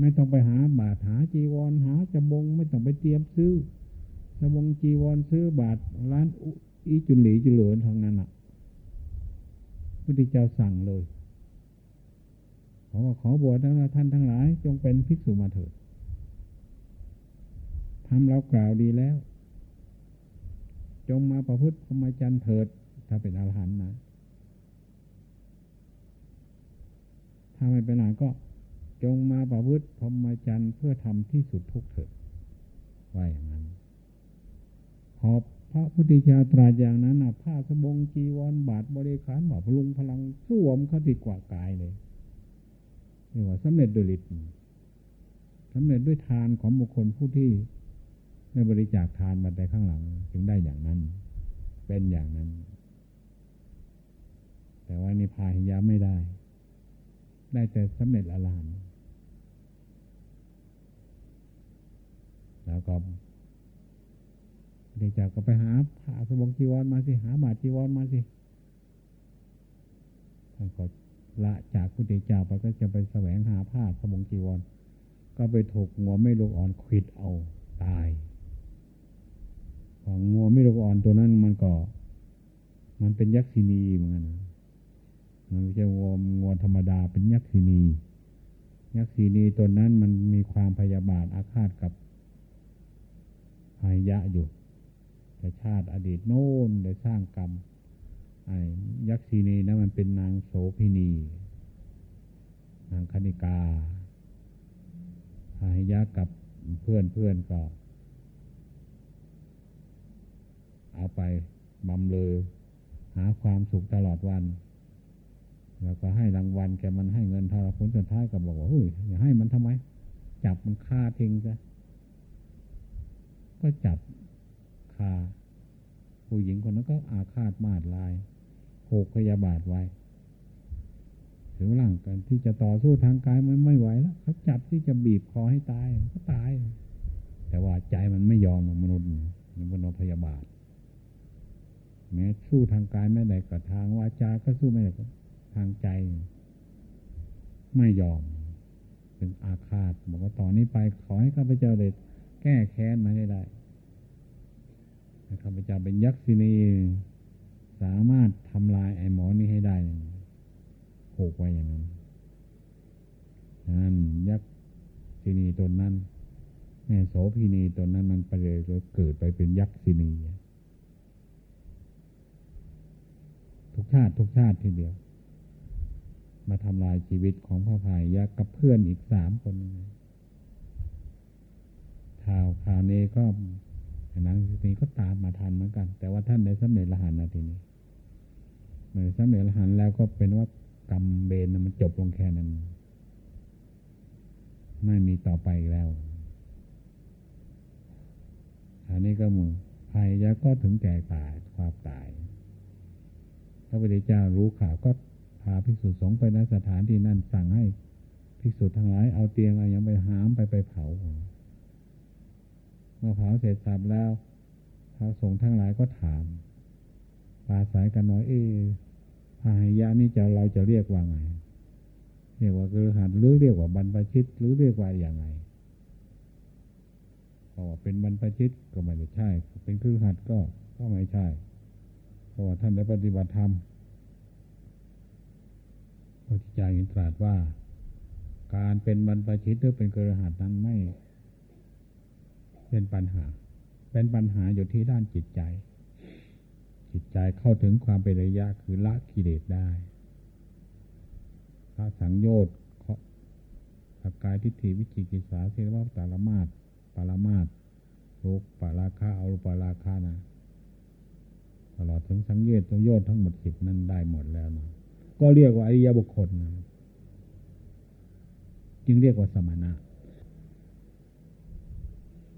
ไม่ต้องไปหาบาทหาจีวรหาจบง ไม่ต้องไปเตรียมซื้อจบงจีวรซื้อบาทร้านอีจุนหลีจุเหลือนทางนั้นอะพุทธเจ้าสั่งเลยขอว่าขอบวชทั้งท่านทั้งหลาย จงเป็นภิกษุมาเถิดทำเรากล่าวดีแล้ว จงมาประพฤติพรหมจรรย์เถิด ถ้าเป็นอรหันต์นะถ้าไม่เป็นอรหันต์ก็ งมาประพฤติพรหมจรรย์เพื่อทำที่สุดทุกเถิดว่าอย่างนั้นขอบพระพุทธเจ้าตรัสอย่างนั้นนะผ้าสบงจีวรบาทบริขารบอกพลุงพลังสวมเขาติดกว่ากายเลยนี่ว่าสำเร็จโดยฤทธิ์สำเร็จด้วยทานของบุคคลผู้ที่ได้บริจาคทานมาแต่ข้างหลัง จึงได้อย่างนั้น เป็นอย่างนั้น แต่ว่านิพพานยาไม่ได้ ได้แต่สำเร็จอรหันต์ แล้วก็เด็กจากก็ไปหาผ้าสบงจีวรมาสิหาบาทจีวรมาสิท่านก็ละจากพุทธเจ้าไปก็จะไปแสวงหาผ้าสบงจีวร ก็ไปถูกงัวไม่ลูกอ่อนขิดเอาตายของงัวไม่ลูกอ่อนตัวนั้นมันก็ มันเป็นยักษินีเหมือนกันมันไม่ใช่งัวงัวธรรมดาเป็นยักษินียักษินีตัวนั้นมันมีความพยาบาทอาฆาตกับายะอยู่แต่ชาติอดีตโน้นได้สร้างกรรมไอ้ยักษีนีนะมันเป็นนางโสพินี นางคณิกาหายยะกับเพื่อนเพื่อนก็ เอาไปบำเลอหาความสุขตลอดวัน แล้วก็ให้รางวัลแกมันให้เงินเท่าผลสุดท้ายก็บอกว่าเฮ้ยอย่าให้มันทำไม จับมันฆ่าทิ้งซะ ก็จับคาผู้หญิงคนนั้นก็อาฆาตมาดลายโหกพยาบาทไว้ถึงร่างกันที่จะต่อสู้ทางกายมันไม่ไหวแล้วเขาจับที่จะบีบคอให้ตายก็ตาย แต่ว่าใจมันไม่ยอมมนุษย์มันเป็นพยาบาทแม้สู้ทางกายไม่ได้กับทางวาจาก็สู้ไม่ได้ทางใจ ไม่ยอม เป็นอาฆาตบอกว่าต่อนนี้ไปขอให้ข้าพเจ้าเด็ด ก้แค้นมาให้ได้ข้าพเจ้าเป็นยักษินีสามารถทำลายไอ้หมอนี้ให้ได้โขกไว้อย่างนั้นนั่นยักษินีตนนั้นแม่โสพีนีตนนั้นมันไปเลยเกิดไปเป็นยักษินีทุกชาติทุกชาติทีเดียว มาทำลายชีวิตของพระพายยักษ์กับเพื่อนอีกสามคน ข่าวข่าวนี้ก็นางทีนี้ก็ตามมาทันเหมือนกัน แต่ว่าท่านได้สำเร็จละหันนาทีนี้เมื่อสำเร็จละหันแล้วก็เป็นว่ากรรมเบนมันจบลงแค่นั้น ไม่มีต่อไปแล้วอันนี้ก็มือภัยยะก็ถึงแก่ตายความตาย พระพุทธเจ้ารู้ข่าวก็พาภิกษุสงฆ์ไปในสถานที่นั่นสั่งให้ภิกษุทั้งหลายเอาเตียงอะไรยังไปหามไปไปเผา เมื่อเผาเสร็จสับแล้วพระสงฆ์ทั้งหลายก็ถามปาสายกันน้อยเอพาหิยะนี่จะเราจะเรียกว่าไง เรียกว่าคือหัดหรือเรียกว่าบรรพชิต หรือเรียกว่าอย่างไงเพราะว่าเป็นบรรพชิตก็ไม่ใช่ เป็นคือหัดก็ก็ไม่ใช่ เพราะว่าท่านได้ปฏิบัติธรรมพระเจ้าอินตรัสว่า การเป็นบรรพชิตหรือเป็นกระหัดนั้นไม่ เป็นปัญหา เป็นปัญหาอยู่ที่ด้านจิตใจ จิตใจเข้าถึงความเป็นระยะคือละกิเลสได้พระสังโยชน์สกายทิฏฐิวิจิกิสาเทวะตาลมาตปาลมาตรูปปาราคาอารูปาราคานะตลอดถึงสังเยชตัวโยชน์ทั้งหมดสิบนั้นได้หมดแล้วนะก็เรียกว่าอริยบุคคลนะจึงเรียกว่าสมณะ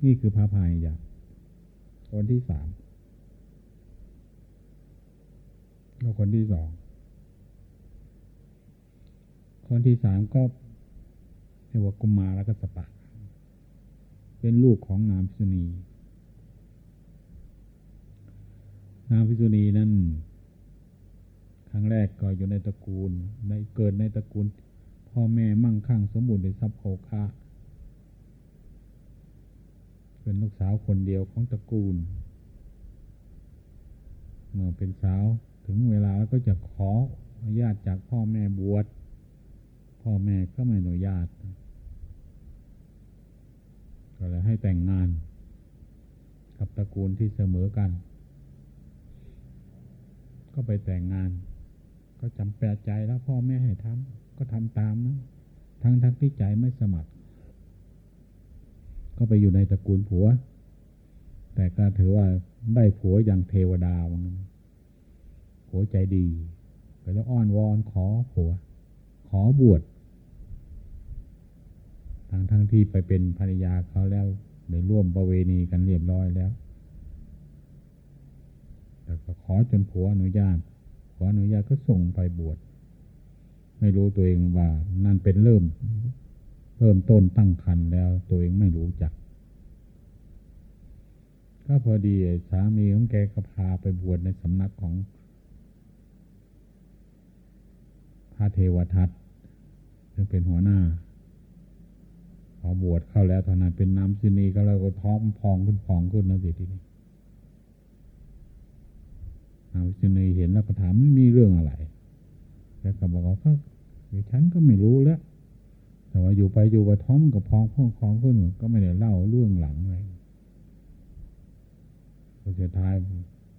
นี่คือพระพายยะคนที่สามแล้วคนที่สอง คนที่สามก็เรียกว่ากุมารแล้วก็สปะ เป็นลูกของนามพิษุณีนามพิษุณีนั้นครั้งแรกก็อยู่ในตระกูลในเกิดในตระกูล พ่อแม่มั่งคั่งสมบูรณ์ในทรัพย์โภคะ เป็นลูกสาวคนเดียวของตระกูล เมื่อเป็นสาวถึงเวลาแล้วก็จะขออนุญาตจากพ่อแม่บวชพ่อแม่ก็ไม่อนุญาต ก็เลยให้แต่งงาน กับตระกูลที่เสมอกัน ก็ไปแต่งงาน ก็จำแปลใจแล้วพ่อแม่ให้ทำก็ทำตามนะทั้งทั้งที่ใจไม่สมัคร ก็ไปอยู่ในตระกูลผัว แต่ก็ถือว่าได้ผัวอย่างเทวดาวังผัวใจดี ไปแล้วอ้อนวอนขอผัว ขอบวชทั้งทั้งที่ไปเป็นภรรยาเขาแล้วได้ร่วมประเวณีกันเรียบร้อยแล้วแต่ก็ขอจนผัวอนุญาตขออนุญาตก็ส่งไปบวช ไม่รู้ตัวเองว่านั่นเป็นเริ่ม เริ่มต้นตั้งคันแล้วตัวเองไม่รู้จัก ก็พอดีสามีของแกก็พาไปบวชในสำนักของพระเทวทัตซึ่งเป็นหัวหน้าพอบวชเข้าแล้วเท่านั้นเป็นน้ำซินีก็เราก็ท้องพองขึ้นพองขึ้นนะสิทีนี้น้ำซินีเห็นแล้วก็ถามไม่มีเรื่องอะไร แล้วก็บอกว่าก็ฉันก็ไม่รู้แล้ว แต่ว่าอยู่ไปอยู่ไปท้องกับพองพองพองขึ้นก็ไม่ได้เล่าเรื่องหลังอะไรพอสุดท้าย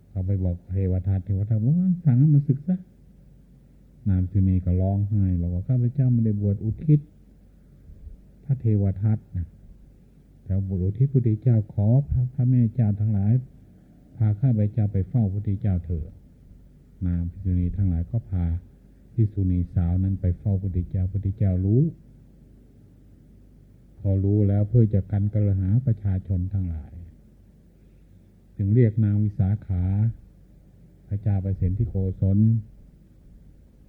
เขาไปบอกเทวทัตเทวทัตว่าสั่งให้มันศึกซะนามจุนีก็ร้องไห้บอกว่าข้าพเจ้าไม่ได้บวชอุทิศ พระเทวทัตนะแต่บวชอุทิศพระพุทธเจ้าขอพระพระแม่เจ้าทั้งหลาย พาข้าพเจ้าไปเฝ้าพระพุทธเจ้าเถิดนามพิจุนีทั้งหลายก็พาพิสุนีสาวนั้นไปเฝ้าพระพุทธเจ้าพระพุทธเจ้ารู้ พอรู้แล้วเพื่อจะกันกระหาประชาชนทั้งหลาย จึงเรียกนางวิสาขาพระเจ้าไปเสนที่โกศล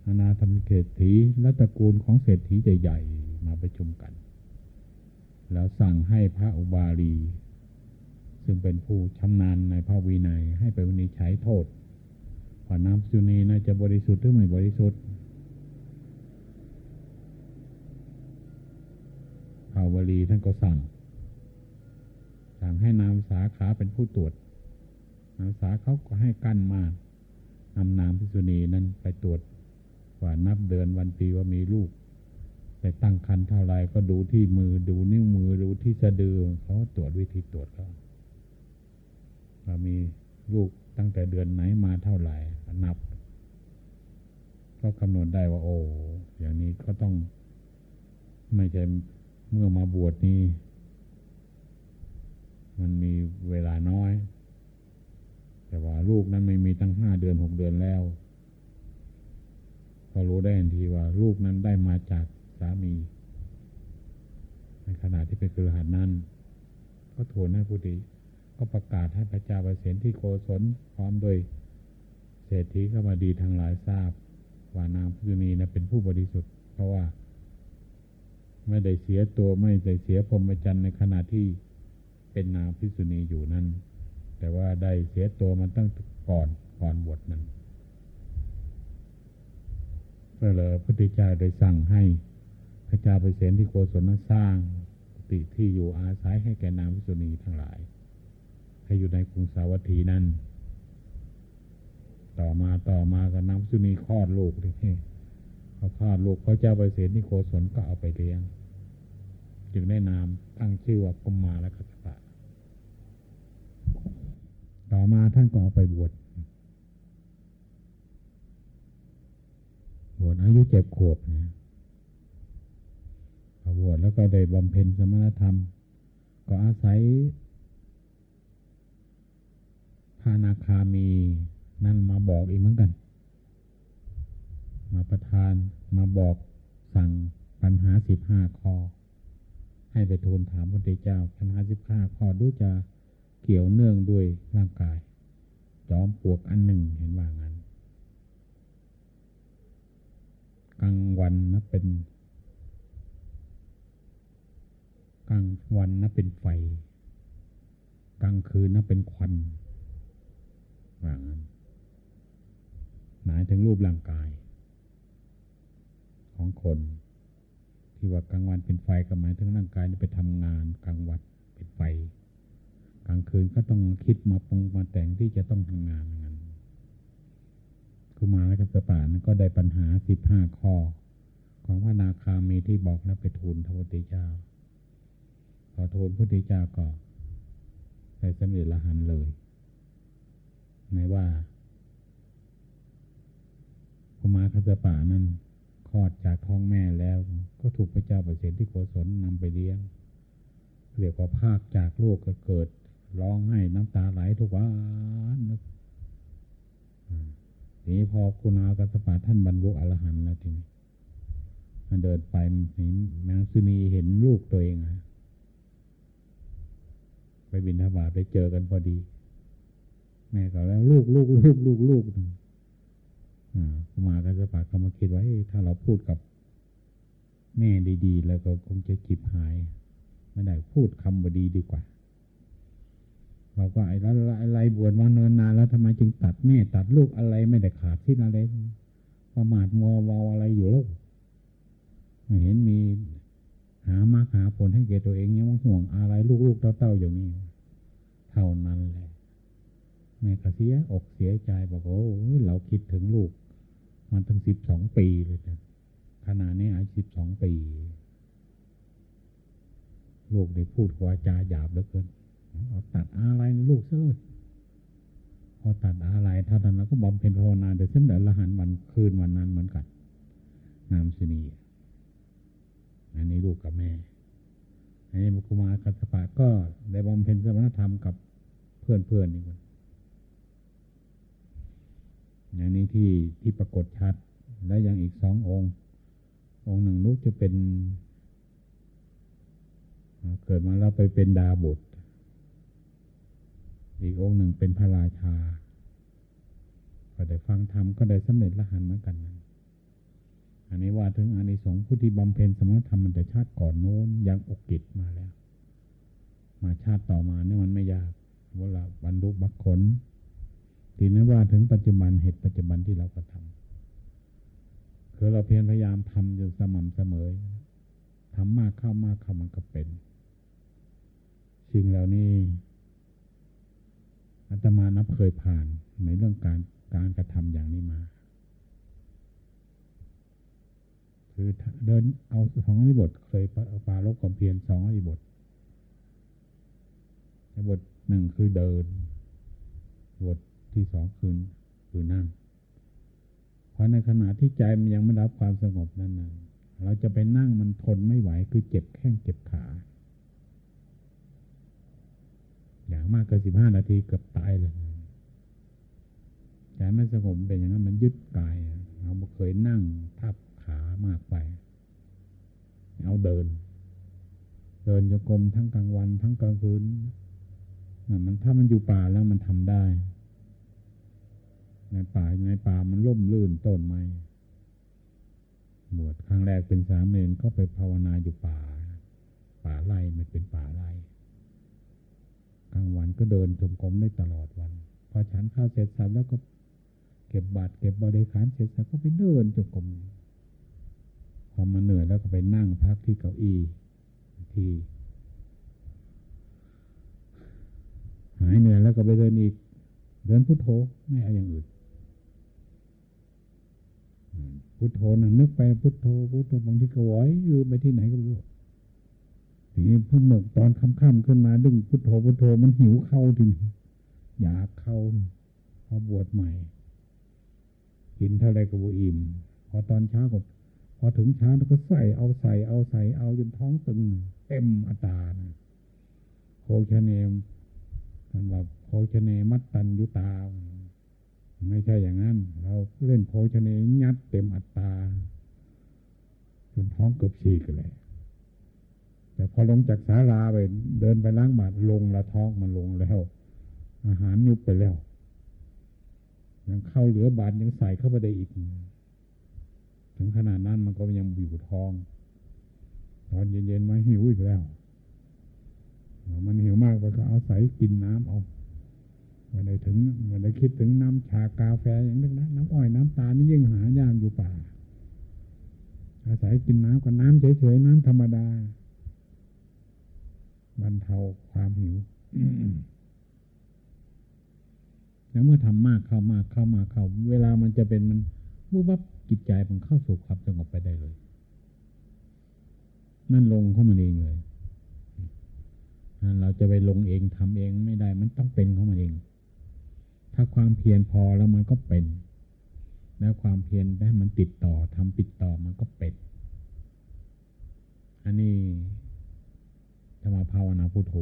อาณาธรรมเศรษฐีและตระกูลของเศรษฐีใหญ่ๆมาประชุมกัน แล้วสั่งให้พระอุบาลี ซึ่งเป็นผู้ชำนาญในพระวินัยให้ไปวินิจฉัยโทษว่าน้ำสุนีน่าจะบริสุทธิ์หรือไม่บริสุทธิ์ พระอุบาลีท่านก็สั่ง สั่งให้นามสาขาเป็นผู้ตรวจ นามสาเขาก็ให้กั้นมานำนามพิสุนีนั้นไปตรวจว่านับเดือนวันปีว่ามีลูกแต่ตั้งคันเท่าไรก็ดูที่มือดูนิ้วมือดูที่สะดือเขาตรวจวิธีตรวจเขาว่ามีลูกตั้งแต่เดือนไหนมาเท่าไหร่นับ ก็กำหนดได้ว่า โอ้อย่างนี้ก็ต้องไม่ใช่ เมื่อมาบวชนี้ มันมีเวลาน้อย แต่ว่าลูกนั้นไม่มีตั้งห้าเดือนหกเดือนแล้วก็รู้ได้ทันทีว่าลูกนั้นได้มาจากสามี ในขณะที่เป็นกระหัสนั้นก็ทูลให้ผู้ดีก็ประกาศให้พระเจ้าประเสนที่โกศลพร้อมโดยเศรษฐีเข้ามาดีทางหลายทราบ ว่านางพุทธนีนะเป็นผู้บริสุทธิ์ เพราะว่า ไม่ได้เสียตัวไม่ได้เสียพรหมจรรย์ในขณะที่เป็นนางพิสุณีอยู่นั้น แต่ว่าได้เสียตัวมันตั้งก่อนก่อนบวชนั้นก็เลยพระพุทธเจ้าได้สั่งให้พระเจ้าไปเสนที่โกศลนั้นสร้างติที่อยู่อาศัยให้แก่นางวิสุณีทั้งหลาย ให้อยู่ในกรุงสาวัตถีนั้น ต่อมาต่อมาก็นางวิสุณีคลอดลูกที่เขาคลอดลูกพระเจ้าไปเสนที่โกศลก็เอาไปเลี้ยง จึงได้นามตั้งชื่อว่ากุมมาและกัสปะ ต่อมาท่านก็เอไปบวชบวชอายุเจ็ดขวบนะพอบวชแล้วก็ได้บำเพ็ญสมณธรรม ก็อาศัยพานาคามีนั่นมาบอกอีกเหมือนกัน มาประทานมาบอกสั่งปัญหาสิบห้าข้อ ให้ไปทูลถามพระเจ้าปัญหาสิบห้าข้อดูจะเกี่ยวเนื่องด้วยร่างกาย จอมปวกอันหนึ่งเห็นว่างั้นกลางวันนะเป็นกลางวันนะเป็นไฟ กลางคืนนะเป็นควันว่างั้นหมายถึงรูปร่างกาย ของคน ที่ว่ากลางวันเป็นไฟก็หมายถึงร่างกายไปทำงานกลางวันเป็นไฟ กลางคืนก็ต้องคิดมาปรุงมาแต่งที่จะต้องทำงานงานคุมาและกัสปะนั้นก็ได้ปัญหาสิบห้าข้อ ของพระนาคามีที่บอกแล้วไปทูลพระพุทธเจ้าพอทูลพระพุทธเจ้าก็ได้สำเร็จละหันเลยไม่ว่าคุมาคัสปะนั้น คลอดจากท้องแม่แล้ว ก็ถูกพระเจ้าประเสริฐที่โกศลนำไปเลี้ยงเรียกว่าภาคจากโลกก็เกิดร้องให้น้ำตาไหลทุกวันทีนี้พอคุณอากัสปะท่านบรรลุอรหันต์แล้วทีนี้มันเดินไปเห็นแมงสุนีเห็นลูกตัวเองอะไปบินทบาทไปเจอกันพอดี แม่ก็แล้ว ลูกลูกลูกลูกลูก มากัสปะก็มาคิดว่าถ้าเราพูดกับแม่ดีๆ แล้วก็คงจะจิบหาย ไม่ได้พูดคำบดีดีกว่าบอกว่าไอ้อะไรบวชมาเนินนานแล้วทำไมจึงตัดแม่ตัดลูกอะไรไม่ได้ขาดที่อะไรประมาทมัวเมาอะไรอยู่แล้วไม่เห็นมีหามาหาผลให้แก่ตัวเองยังห่วงอะไรลูกๆเต้าๆอย่างนี้ เท่านั้นแหละแม่ก็เสียอกเสียใจบอกโอ้เราคิดถึงลูก มันตั้งสิบสองปีเลยนะขนาดนี้อายุสิบสองปีลูกได้พูดวาจาหยาบเหลือเกินเอาตัดอะไรในลูกเสื้อพอตัดอะไรท่านนั้นก็บำเพ็ญภาวนาแต่เสมอละหันวันคืนวันนั้นเหมือนกันนามสินีอันนี้ลูกกับแม่อันนี้มุคุมาคัสปะก็ได้บำเพ็ญสมณธรรมกับเพื่อนเพื่อนนี่คน อย่างนี้ที่ที่ปรากฏชัด และยังอีกสององค์ องค์หนึ่งลูกจะเป็น เกิดมาแล้วไปเป็นดาบุตร อีกองค์หนึ่งเป็นพระราชาก็ได้ฟังธรรมก็ได้สำเร็จละหันเหมือนกันนั้นอันนี้ว่าถึงอานิสงส์ผู้ที่บำเพ็ญสมณธรรมมันแต่ชาติก่อนโน้นยังอกกิจมาแล้ว มาชาติต่อมาเนี่ยมันไม่ยากเวลาบรรลุบัคคล ทีนี้ว่าถึงปัจจุบันเหตุปัจจุบันที่เรากระทำคือเราเพียรพยายามทำอยู่สม่ำเสมอทำมากเข้ามากเข้ามันก็เป็น สิ่งเหล่านี้อาตมานับเคยผ่านในเรื่องการการกระทำอย่างนี้มา คือเดินเอาสองอริบท เคยปาลบกับเพียนสองอริบทบทหนึ่งคือเดินบท ที่สองคือคือนั่งเพราะในขณะที่ใจมันยังไม่รับความสงบนั้นนะเราจะไปนั่งมันทนไม่ไหว คือเจ็บแข้งเจ็บขา อย่างมากเกินสิบห้านาทีเกือบตายเลยใจไม่สงบเป็นอย่างนั้นมันยึดกายเราเคยนั่งทับขามากไป เอาเดิน เดินโยกรมทั้งกลางวัน ทั้งกลางคืนนั่นมันถ้ามันอยู่ป่าแล้วมันทำได้ ในป่าในป่ามันล่มลื่นต้นไม้บวชครั้งแรกเป็นสามเณรก็ไปภาวนาอยู่ป่า ป่าไร่ไม่เป็นป่าไร่กลางวันก็เดินจมกรมได้ตลอดวัน พอฉันข้าวเสร็จสับแล้วก็เก็บบาตรเก็บบริขารเสร็จสับก็ไปเดินจมกรมพอมาเหนื่อยแล้วก็ไปนั่งพักที่เก้าอี้ที่หายเหนื่อยแล้วก็ไปเดินอีก เดินพุทโธไม่เอาอย่างอื่น พุทโธนั่นนึกไปพุทโธพุทโธบางทีก็ไหวยือไปที่ไหนก็ไม่รู้ทีนี้พุ่งเมื่อตอนค่ำๆขึ้นมา ดึงพุทโธพุทโธมันหิวเข้าทีนี้อยากเข้าพอบวชใหม่ กินเท่าไรก็บอิ่มพอตอนเช้าก็พอถึงเช้าก็ใส่เอาใส่เอาใส่เอาจนท้องตึงเต็มอัตานะโคชเนมมันว่าโคชเนมัดตันยุตา ไม่ใช่อย่างนั้น เราเล่นโคชเนยัดเต็มอัตตาจนท้องเกือบฉีกเลย แต่พอลงจากศาลาไป เดินไปล้างบาตรลงละท้องมันลงแล้ว อาหารยุบไปแล้ว ยังเข้าเหลือบาตรยังใส่เข้าไปได้อีก ถึงขนาดนั้นมันก็ยังอยู่ท้อง ตอนเย็นๆมาหิวอีกแล้ว มันหิวมากไปก็เอาใส่กินน้ำเอา ไม่ได้ถึงไม่ได้คิดถึงน้ำชากาแฟอย่างนั้นนะน้ำอ้อยน้ำตาลนี่ยิ่งหายากอยู่ป่า อาศัยกินน้ำกับน้ำเฉยๆน้ำธรรมดาบรรเทาความหิวแล้วเมื่อทำมากเข้ามากเข้ามาเข้า เวลามันจะเป็นมันวุบวับจิตใจมันเข้าสู่ความสงบไปได้เลย นั่นลงเข้ามันเองเลยเราจะไปลงเองทำเองไม่ได้ มันต้องเป็นของมันเอง ถ้าความเพียรพอแล้วมันก็เป็น แล้วความเพียรได้มันติดต่อทำติดต่อมันก็เป็น อันนี้จะมาภาวนาพุทโธ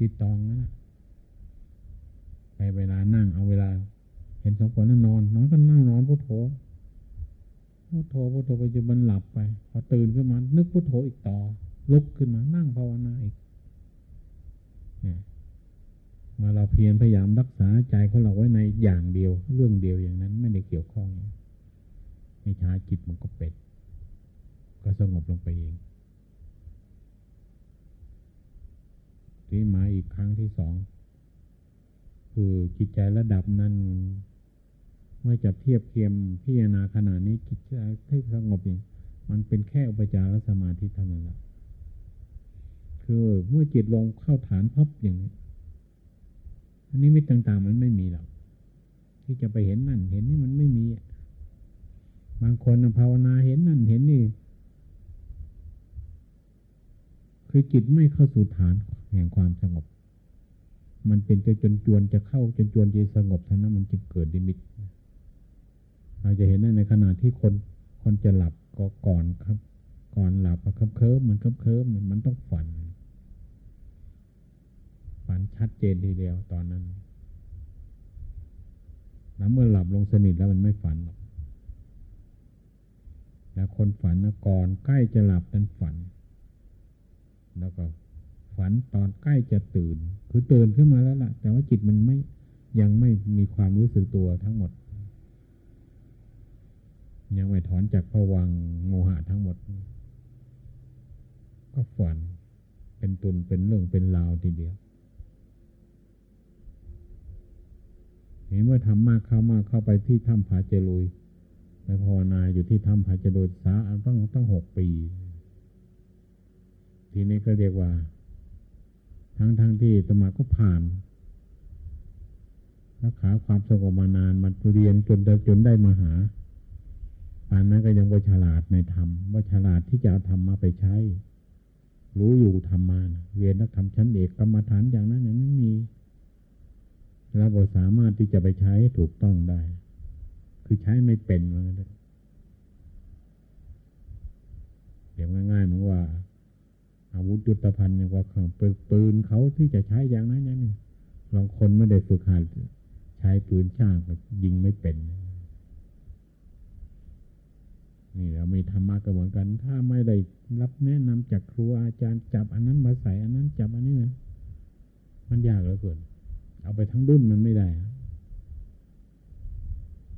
ติดต่อนั่นนะไปเวลานั่งเอาเวลา เห็นสมควรนั่งนอนนอนก็นั่งนอนพุทโธพุทโธพุทโธไปจนมันหลับไป พอตื่นขึ้นมานึกพุทโธอีกต่อ ลุกขึ้นมานั่งภาวนาอีกเนี่ยเมื่อเราเพียรพยายามรักษาใจของเราไว้ในอย่างเดียว เรื่องเดียวอย่างนั้นไม่ได้เกี่ยวข้องไม่ช้าจิตมันก็เป็ด ก็สงบลงไปเองที่มาอีกครั้งที่สองคือจิตใจระดับนั้นเมื่อจะเทียบเทียมพิจารณาขนาดนี้จิตใจที่สงบอย่างมันเป็นแค่อุปจารสมาธิเท่านั้นแหละคือเมื่อจิตลงเข้าฐานพับอย่างนี้ นนี้มิตต่าง ๆ มันไม่มีหรอกที่จะไปเห็นนั่น เห็นนี่มันไม่มี บางคนภาวนาเห็นนั่นเห็นนี่ คือจิตไม่เข้าสู่ฐานแห่งความสงบ มันเป็นจนจนจวนจะเข้าจนจวนจะสงบเท่านั้นมันจึงเกิดดิมิต เราจะเห็นได้ในขณะที่คน คนจะหลับก็ก่อนครับ ก่อนหลับก็เคิมมันเคิมมันต้องฝัน ฝันชัดเจนทีเดียวตอนนั้น แล้วเมื่อหลับลงสนิทแล้วมันไม่ฝันหรอก แล้วคนฝันนะก่อนใกล้จะหลับนั้นฝัน แล้วก็ฝันตอนใกล้จะตื่น คือตื่นขึ้นมาแล้วล่ะ แต่ว่าจิตมันไม่ยังไม่มีความรู้สึกตัวทั้งหมด ยังไม่ถอนจากผวังโมหะทั้งหมด ก็ฝันเป็นตุนเป็นเรื่องเป็นราวทีเดียว เห็นเมื่อทำมากเข้ามากเข้าไปที่ถ้ำผาเจรุยไปภาวนาอยู่ที่ถ้ำผาเจรุยสาตั้งตั้งหกปี ทีนี้ก็เรียกว่า ทั้งทั้งที่สมาก็ผ่านรักษาความสงบมานานมันเรียนจนจนได้มาหาปานนั้นก็ยังว่าฉลาดในธรรมว่าฉลาดที่จะเอาธรรมมาไปใช้ รู้อยู่ธรรมมาเรียนนักธรรมชั้นเอกกรรมฐานอย่างนั้นอย่างนั้นมี เราก็สามารถที่จะไปใช้ถูกต้องได้ คือใช้ไม่เป็นมันเลยเดี๋ยวง่ายๆเหมือนว่า อาวุธยุทธภัณฑ์อย่างว่าปืนเขาที่จะใช้อย่างนั้นอย่างนี้ลองคนไม่ได้ฝึกหัดใช้ปืนช่างก็ยิงไม่เป็นนี่เรามีธรรมะก็เหมือนกัน ถ้าไม่ได้รับแนะนำจากครูอาจารย์จับอันนั้นมาใส่อันนั้นจับอันนี้มันยากเหลือเกิน เอาไปทั้งดุนมันไม่ได้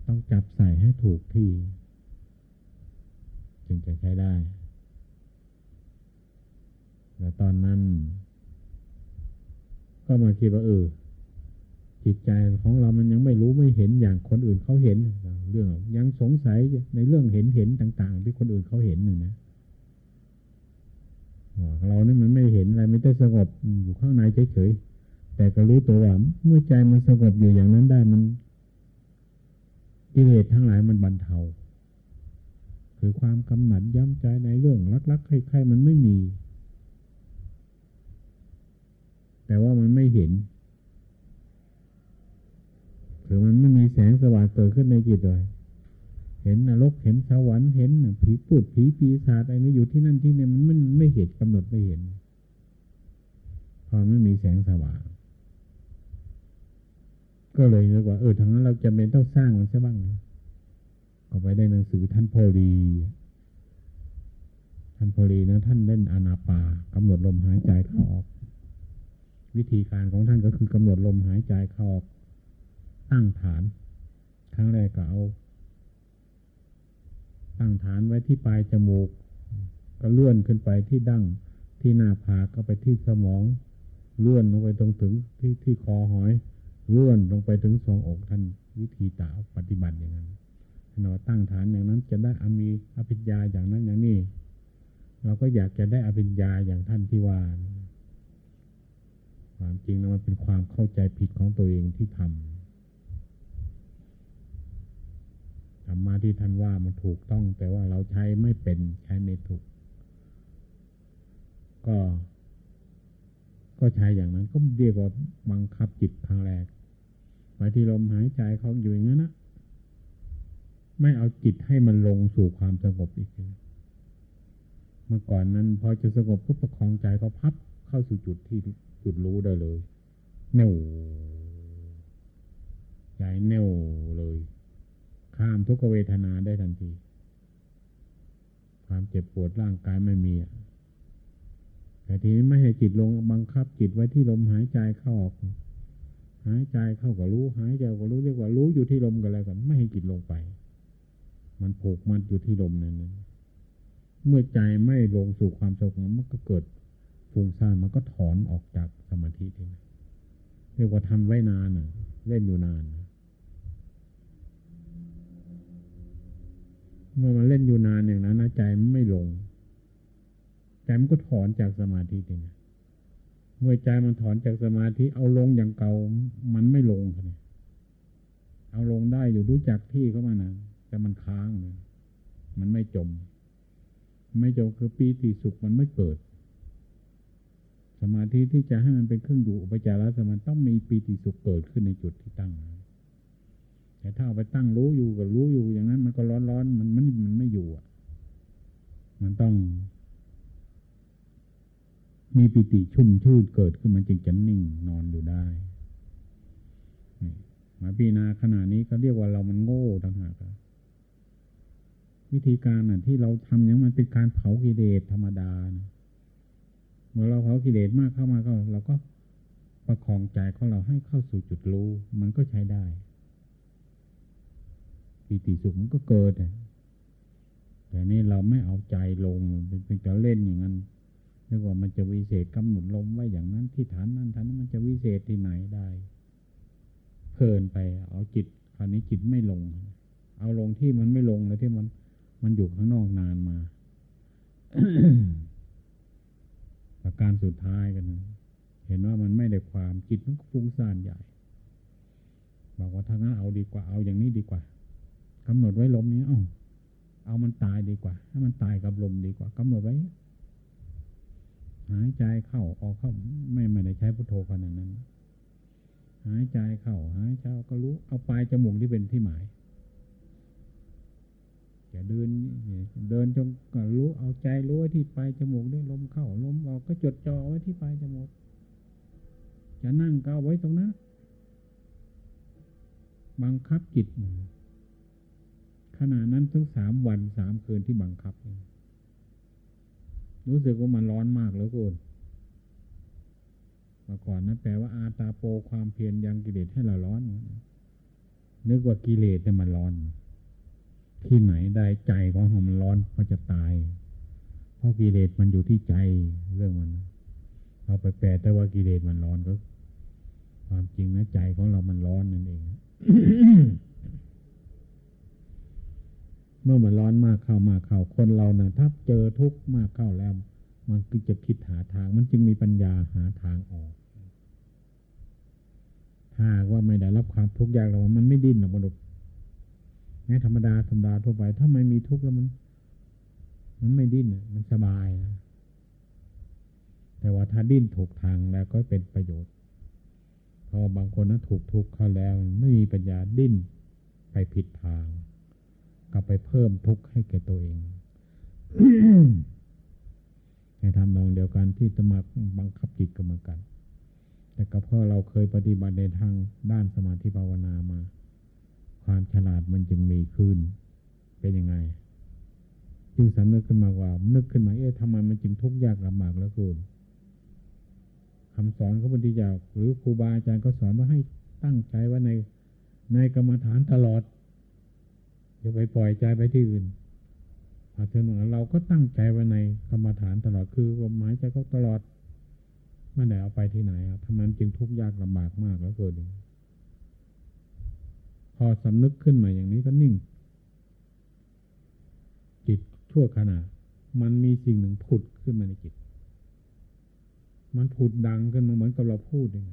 ต้องจับใส่ให้ถูกที่ จึงจะใช้ได้แต่ตอนนั้น ก็มาคิดว่าเออจิตใจของเรามันยังไม่รู้ไม่เห็นอย่างคนอื่นเขาเห็น เรื่อง ยังสงสัยในเรื่องเห็นเห็นต่าง ๆ ที่คนอื่นเขาเห็นนึ่งนะเราเนี่ยมันไม่เห็นอะไรไม่ได้สงบอยู่ข้างในเฉยๆ แต่ก็รู้ตัวว่าเมื่อใจมันสงบอยู่อย่างนั้นได้มันกิเลสทั้งหลายมันบรรเทาคือความกำหนัดย้ำใจในเรื่องรักๆใครๆมันไม่มี แต่ว่ามันไม่เห็นคือมันไม่มีแสงสว่างเกิดขึ้นในจิตเลยเห็นนรกเห็นสวรรค์เห็นผีปูดผีปีศาจอะไรนี่อยู่ที่นั่นที่นี่มันไม่ไม่เห็นกำหนดไม่เห็นพอไม่มีแสงสว่าง ก็เลยนึกว่าเออทางนั้นเราจะเป็นต้องสร้างมันใช่บ้างก็ไปได้หนังสือท่านโพลีท่านโพลีนะท่านเล่นอนาปากำหนดลมหายใจเข้าออก วิธีการของท่านก็คือกำหนดลมหายใจเข้าออก ตั้งฐานครั้งแรกก็เอาตั้งฐานไว้ที่ปลายจมูก ก็เลื่อนขึ้นไปที่ดั้งที่หน้าผากก็ไปที่สมองเลื่อนลงไปตรงถึงที่ที่คอหอย เลื่อนลงไปถึงทรงอกท่านวิธีตาปฏิบัติอย่างนั้นเราตั้งฐานอย่างนั้นจะได้อามีอภิญญาอย่างนั้นอย่างนี้ เราก็อยากจะได้อภิญญาอย่างท่านที่ว่าความจริงแล้วมันเป็นความเข้าใจผิดของตัวเองที่ทำธรรมะที่ท่านว่ามันถูกต้อง แต่ว่าเราใช้ไม่เป็นใช้ไม่ถูก ก็ ก็ใช้อย่างนั้น ก็เรียกว่าบังคับจิตครั้งแรก ไปที่ลมหายใจเขาอยู่อย่างนั้นนะไม่เอาจิตให้มันลงสู่ความสงบอีกเลยเมื่อก่อนนั้น พอจะสงบก็ประคองใจก็พับเข้าสู่จุดที่จุดรู้ได้เลยเน่วใจเน่วเลย ข้ามทุกเวทนาได้ทันที ความเจ็บปวดร่างกายไม่มีแต่ทีนี้ไม่ให้จิตลงบังคับจิตไว้ที่ลมหายใจเข้าออก หายใจเข้าก็รู้ หายใจก็รู้เรียกว่ารู้อยู่ที่ลมกันแล้วกันไม่ให้จิตลงไป มันผูกมัดอยู่ที่ลมนั่นเมื่อใจไม่ลงสู่ความสงบมันก็เกิดฟุ้งซ่านมันก็ถอนออกจากสมาธิทีนะเรียกว่าทำไว้นานนะเล่นอยู่นาน เมื่อมันเล่นอยู่นานอย่างนั้นใจมันไม่ลงใจมันก็ถอนจากสมาธิทีนะ เมื่อใจมันถอนจากสมาธิเอาลงอย่างเก่า มันไม่ลงเลยเอาลงได้อยู่รู้จักที่เข้ามานะแต่มันค้างเลยมันไม่จม ไม่จมคือปีติสุขมันไม่เกิด สมาธิที่จะให้มันเป็นเครื่องอยู่อุปจารสมาธิต้องมีปีติสุขเกิดขึ้นในจุดที่ตั้งแต่ถ้าเอาไปตั้งรู้อยู่กับรู้อยู่อย่างนั้น มันก็ร้อนร้อนมันมันมันไม่อยู่อะ มันต้อง มีปิติชุ่มชื่นเกิดขึ้นมันจึงจะนิ่งนอนอยู่ได้มาปีนาขณะนี้ก็เรียกว่าเรามันโง่ต่างหากวิธีการน่ะ ที่เราทำอย่างมันเป็นการเผากิเลสธรรมดานะเมื่อเราเผากิเลสมากเข้ามาก็เราก็ประคองใจของเราให้เข้าสู่จุดรู้ มันก็ใช้ได้ปีติสุขมันก็เกิดแต่นี่เราไม่เอาใจลงเป็นแต่เล่นอย่างนั้น นึกว่ามันจะวิเศษกำหนดลมไว้อย่างนั้นที่ฐานนั้นฐานนั้นมันจะวิเศษที่ไหนได้เพลินไป เอาจิตคราวนี้จิตไม่ลง เอาลงที่มันไม่ลงเลยที่มันมันอยู่ข้างนอกนานมาประการสุดท้ายกันเห็นว่ามันไม่ได้ความจิตมันฟุ้งซ่านใหญ่ บอกว่าถ้างั้นเอาดีกว่าเอาอย่างนี้ดีกว่ากำหนดไว้ลมนี้เอาเอามันตายดีกว่า ให้มันตายกับลมดีกว่ากำหนดไว้ หายใจเข้าออกเข้าไม่ไม่ได้ใช้พุทโธขนาดนั้น หายใจเข้าหายใจก็รู้เอาปลายจมูกที่เป็นที่หมายจะเดินเดินจงก็รู้เอาใจรู้ไว้ที่ปลายจมูกได้ลมเข้าลมออกก็จดจ่อไว้ที่ปลายจมูกจะนั่งก็เอาไว้ตรงนั้นบังคับจิตขณะนั้นทั้งสามวันสามคืนที่บังคับ รู้สึกว่ามันร้อนมากแล้วคุณมาก่อนนะแปลว่าอาตาโปความเพียรยังกิเลสให้เราร้อน นึกว่ากิเลสเนี่ยมันร้อน ที่ไหนได้ใจของมันร้อนก็จะตาย เพราะกิเลสมันอยู่ที่ใจเรื่องมันเราไปแปลแต่ว่ากิเลสมันร้อนก็ ความจริงนะใจของเรามันร้อนนั่นเอง เมื่อมันร้อนมากเข้ามากเข้าคนเรานะ่ะถ้าเจอทุกข์มากเข้าแล้ว มันก็จะคิดหาทาง มันจึงมีปัญญาหาทางออกถ้าว่าไม่ได้รับความทุกข์ยากเรามันไม่ดิ้นหรอกมนุษย์แม้ธรรมดาธรรมดาทั่วไป ถ้าไม่มีทุกข์แล้วมัน มันไม่ดิ้นมันสบายนะแต่ว่าถ้าดิ้นถูกทางแล้วก็เป็นประโยชน์ พอบางคนนั้นถูกทุกข์เข้าแล้ว ไม่มีปัญญาดิ้นไปผิดทาง ก็ไปเพิ่มทุกข์ให้แก่ตัวเองในทำนองเดียวกันที่จะมาบังคับจิตก็เหมือนกัน แต่ก็เพราะเราเคยปฏิบัติในทางด้านสมาธิภาวนามา ความฉลาดมันจึงมีขึ้น เป็นยังไง จึงสำนึกขึ้นมาว่า นึกขึ้นมา เอ๊ะทำไมมันจึงทุกข์ยากลำบากแล้วคุณคำสอนของพุทธเจ้าหรือครูบาอาจารย์ก็สอนว่าให้ตั้งใจว่าในในกรรมฐานตลอด อย่าไปปล่อยใจไปที่อื่นพอถึงเราก็ตั้งใจไว้ในกรรมฐานตลอดคือลมหายใจก็ตลอดไม่ได้เอาไปที่ไหนครับทำไมจึงทุกข์ยากลำบากมากแล้วเกินพอสำนึกขึ้นมาอย่างนี้ก็นิ่ง จิตชั่วขณะ มันมีสิ่งหนึ่งผุดขึ้นมาในจิต มันผุดดังขึ้นมาเหมือนกับเราพูดเอง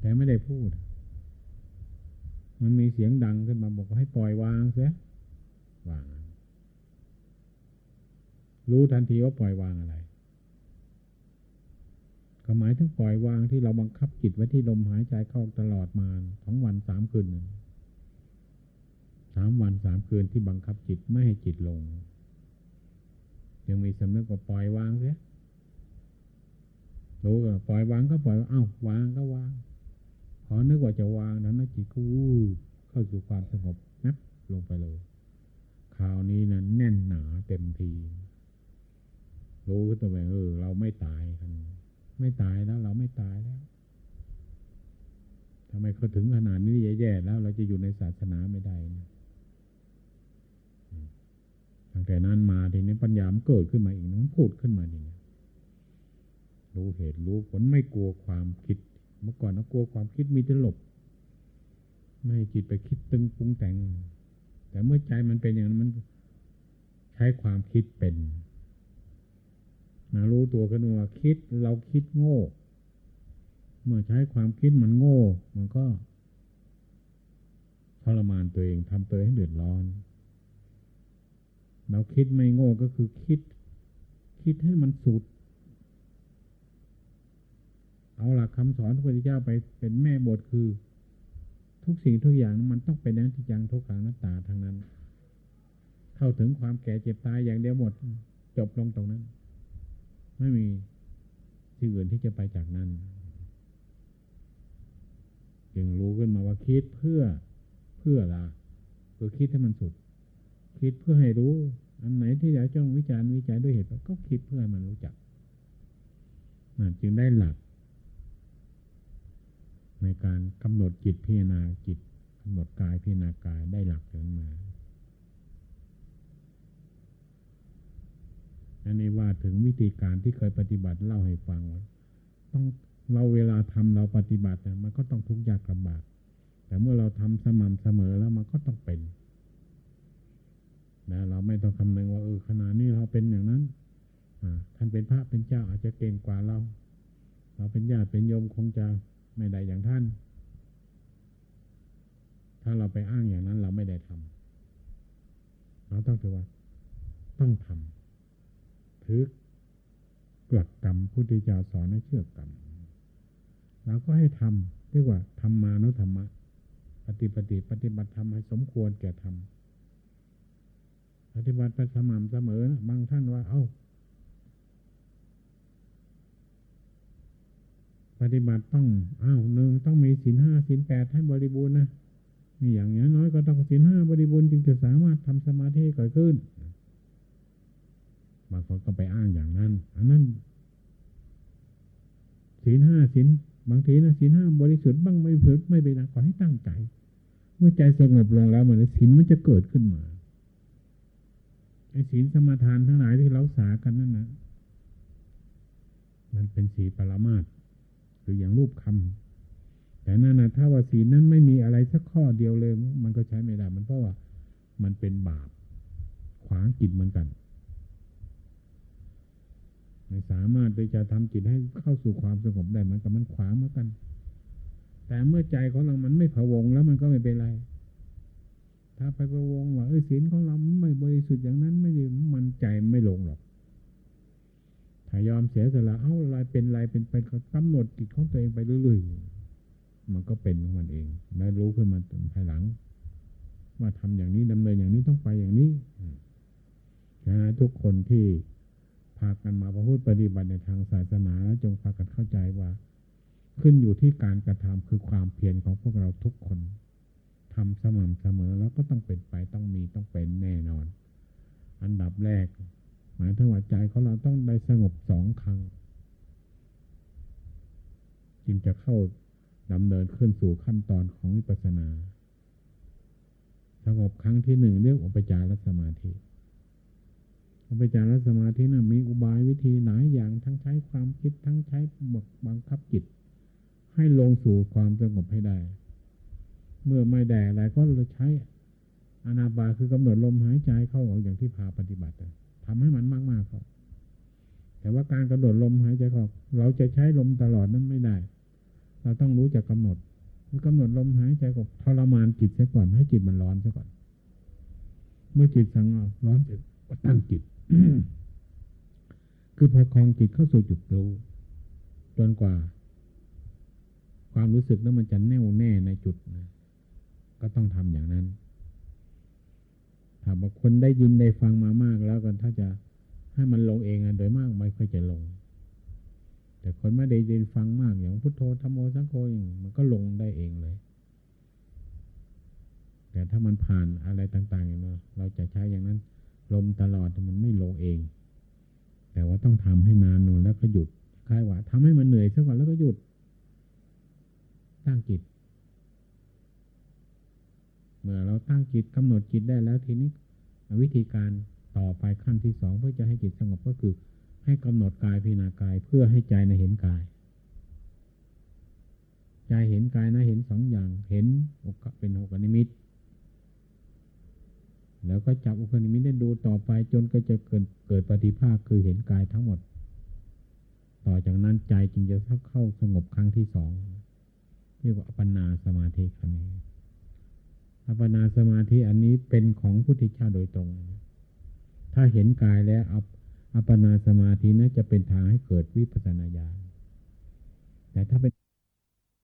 แต่ไม่ได้พูด มันมีเสียงดังขึ้นมาบอกให้ปล่อยวางเสียวาง รู้ทันทีว่าปล่อยวางอะไร ก็หมายถึงปล่อยวางที่เราบังคับจิตไว้ที่ลมหายใจเข้าตลอดมาสองวันสามคืนหนึ่งสามวันสามคืนที่บังคับจิตไม่ให้จิตลง ยังมีสำนึกว่าปล่อยวางเสียรู้ก็ปล่อยวางก็ปล่อยเอ้าวางก็วาง อนึกว่าจะวางนั้นนะจิตก็วูบเข้าสู่ความสงบนับลงไปเลยคราวนี้นะแน่นหนาเต็มที รู้ตัวไปเออ เราไม่ตายกันไม่ตายแล้ว เราไม่ตายแล้วทำไมเขาถึงขนาดนี้แย่ๆแล้ว เราจะอยู่ในศาสนาไม่ได้นะตั้งแต่นั้นมาทีนี้ปัญญามเกิดขึ้นมาอีกมันพูดขึ้นมาอย่างนี้รู้เหตุรู้ผลไม่กลัวความคิด เมื่อก่อนเรากลัวความคิดมีแต่หลบ ไม่จิตไปคิดตึงปรุงแต่ง แต่เมื่อใจมันเป็นอย่างนั้นมันใช้ความคิดเป็นมารู้ตัวกันว่าคิดเราคิดโง่ เมื่อใช้ความคิดมันโง่ มันก็ทรมานตัวเองทำตัวให้เดือดร้อน เราคิดไม่โง่ก็คือคิด คิดให้มันสุด เอาหลักคำสอนพระพุทธเจ้าไปเป็นแม่บทคือ ทุกสิ่งทุกอย่างมันต้องเป็นอนิจจังทุกขังนัตตาทางนั้น เข้าถึงความแก่เจ็บตายอย่างเดียวหมดจบลงตรงนั้น ไม่มีที่อื่นที่จะไปจากนั้นจึงรู้ขึ้นมาว่าคิดเพื่อเพื่อละเพื่อคิดให้มันสุด คิดเพื่อให้รู้ อันไหนที่อยากจ้องวิจารณ์วิจัยด้วยเหตุก็คิดเพื่อให้มันรู้จักนั่นจึงได้หลัก ในการกำหนดจิตพิจารณาจิตกำหนดกายพิจารณากายได้หลักนั้นมาอันนี้ว่าถึงวิธีการที่เคยปฏิบัติเล่าให้ฟังว่าต้องเราเวลาทำเราปฏิบัติเนี่ยมันก็ต้องทุกข์ยากลำบาก แต่เมื่อเราทำสม่ำเสมอแล้วมันก็ต้องเป็นนะเราไม่ต้องคำนึงว่าเออขณะนี้เราเป็นอย่างนั้นท่านเป็นพระเป็นเจ้าอาจจะเก่งกว่าเรา เราเป็นญาติเป็นโยมคงจะ ไม่ได้อย่างท่าน ถ้าเราไปอ้างอย่างนั้น เราไม่ได้ทำเราต้องถือว่า ต้องทำถือกลักกรรมพุทธเจ้าสอนให้เชื่อกรรมเราก็ให้ทำเรียกว่าธรรมานุธรรมะ ปฏิปฏิปฏิบัติธรรมให้สมควรแก่ธรรมปฏิบัติไปสม่ำเสมอบางท่านว่า เอา้า ปฏิบัติต้องอ้าวหนึ่งต้องมีศีลห้าศีลแปดให้บริบูรณ์นะมีอย่างนี้น้อยก็ต้องศีลห้าบริบูรณ์จึงจะสามารถทำสมาธิเกิดขึ้นบางคนก็ไปอ้างอย่างนั้น อันนั้นศีลห้าศีลบางทีนะศีลห้าบริสุทธิ์บ้างไม่บริสุทธิ์ไม่เป็นไรขอให้ตั้งใจ เมื่อใจสงบลงแล้วเหมือนศีลมันจะเกิดขึ้นมาไอ้ศีลสมาทานทั้งหลายที่เราสากันนั่นนะมันเป็นสีปรมาต คืออย่างรูปคำแต่นั่นนะถ้าว่าศีลนั้นไม่มีอะไรสักข้อเดียวเลย มันก็ใช้ไม่ได้ มันเพราะว่ามันเป็นบาปขวางจิตเหมือนกันไม่สามารถที่จะทำจิตให้เข้าสู่ความสงบได้เหมือนกับมันขวางเหมือนกัน แต่เมื่อใจของเรามันไม่ผวงแล้วมันก็ไม่เป็นไร ถ้าไปผวงว่าเออศีลของเราไม่บริสุทธิ์อย่างนั้นไม่ดีมันใจไม่ลงหรอก ถ้ายอมเสียสละเอาอะไรเป็นอะไรเป็นไปก็กำหนดจิตของตัวเองไปเรื่อยๆมันก็เป็นของมันเองได้รู้ขึ้นมาถึงภายหลัง ว่าทำอย่างนี้ดำเนินอย่างนี้ต้องไปอย่างนี้นะทุกคนที่พากันมาประพฤติปฏิบัติในทางศาสนาแล้วจงพากันเข้าใจว่า ขึ้นอยู่ที่การกระทำคือความเพียรของพวกเราทุกคนทำสม่ำเสมอแล้วก็ต้องเป็นไปต้องมีต้องเป็นแน่นอน อันดับแรก มายถึงว่าใจของเราต้องได้สงบสองครั้ง จึงจะเข้าดำเนินขึ้นสู่ขั้นตอนของวิปัสสนาสงบครั้งที่หนึ่งเรียกอุปจารสมาธิอุปจารสมาธินะ่ะมีอุบายวิธีหลายอย่างทั้งใช้ความคิดทั้งใช้บกบังคับจิต ให้ลงสู่ความสงบให้ได้ เมื่อไม่แด่อะไรก็เราใช้อนาบาคือกำหนดลมหายใจเข้าออกอย่างที่พาปฏิบัติ ทำให้มันมากๆเขาแต่ว่าการกำหนดลมหายใจเข้าเราจะใช้ลมตลอดนั้นไม่ได้ เราต้องรู้จักกำหนดกำหนดลมหายใจก็ทรมานจิตเสียก่อนให้จิตมันร้อนเสียก่อน เมื่อจิตสั่งร้อนเสร็จก็ตั้งจิตคือประคองจิตเข้าสู่จุดรู้จนกว่า ความรู้สึกนั้นมันจะแน่วแน่ในจุดนะก็ต้องทำอย่างนั้น ถ้าบางคนได้ยินได้ฟังมามากแล้วกันถ้าจะให้มันลงเองอะโดยมากไม่ค่อยจะลง แต่คนไม่ได้ยินฟังมากอย่างพุทโธธรรมโมสังโฆอย่างมันก็ลงได้เองเลย แต่ถ้ามันผ่านอะไรต่างๆอย่างนี้เราจะใช้อย่างนั้น ลมตลอดมันไม่ลงเอง แต่ว่าต้องทำให้นานนูนแล้วก็หยุดคลายว่าทำให้มันเหนื่อยซะก่อนแล้วก็หยุดตั้งจิต เมื่อเราตั้งจิตกำหนดจิตได้แล้วทีนี้ วิธีการต่อไปขั้นที่สองเพื่อจะให้จิตสงบก็คือ ให้กำหนดกายพิจารณากายเพื่อให้ใจในเห็นกายใจเห็นกายนะเห็นสองอย่างเห็นอกเป็นอกนิมิต แล้วก็จับอุคนิมิตได้ดูต่อไปจนก็จะเกิดเกิดปฏิภาคคือเห็นกายทั้งหมด ต่อจากนั้นใจจึงจะเข้าสงบครั้งที่สองเรียกว่าอัปปนาสมาธิครั้งนี้ อัปปนาสมาธิอันนี้เป็นของพุทธเจ้าโดยตรง ถ้าเห็นกายแล้วอัปอัปปนาสมาธินั้นจะเป็นทางให้เกิดวิปัสสนาญาณแต่ถ้าเป็น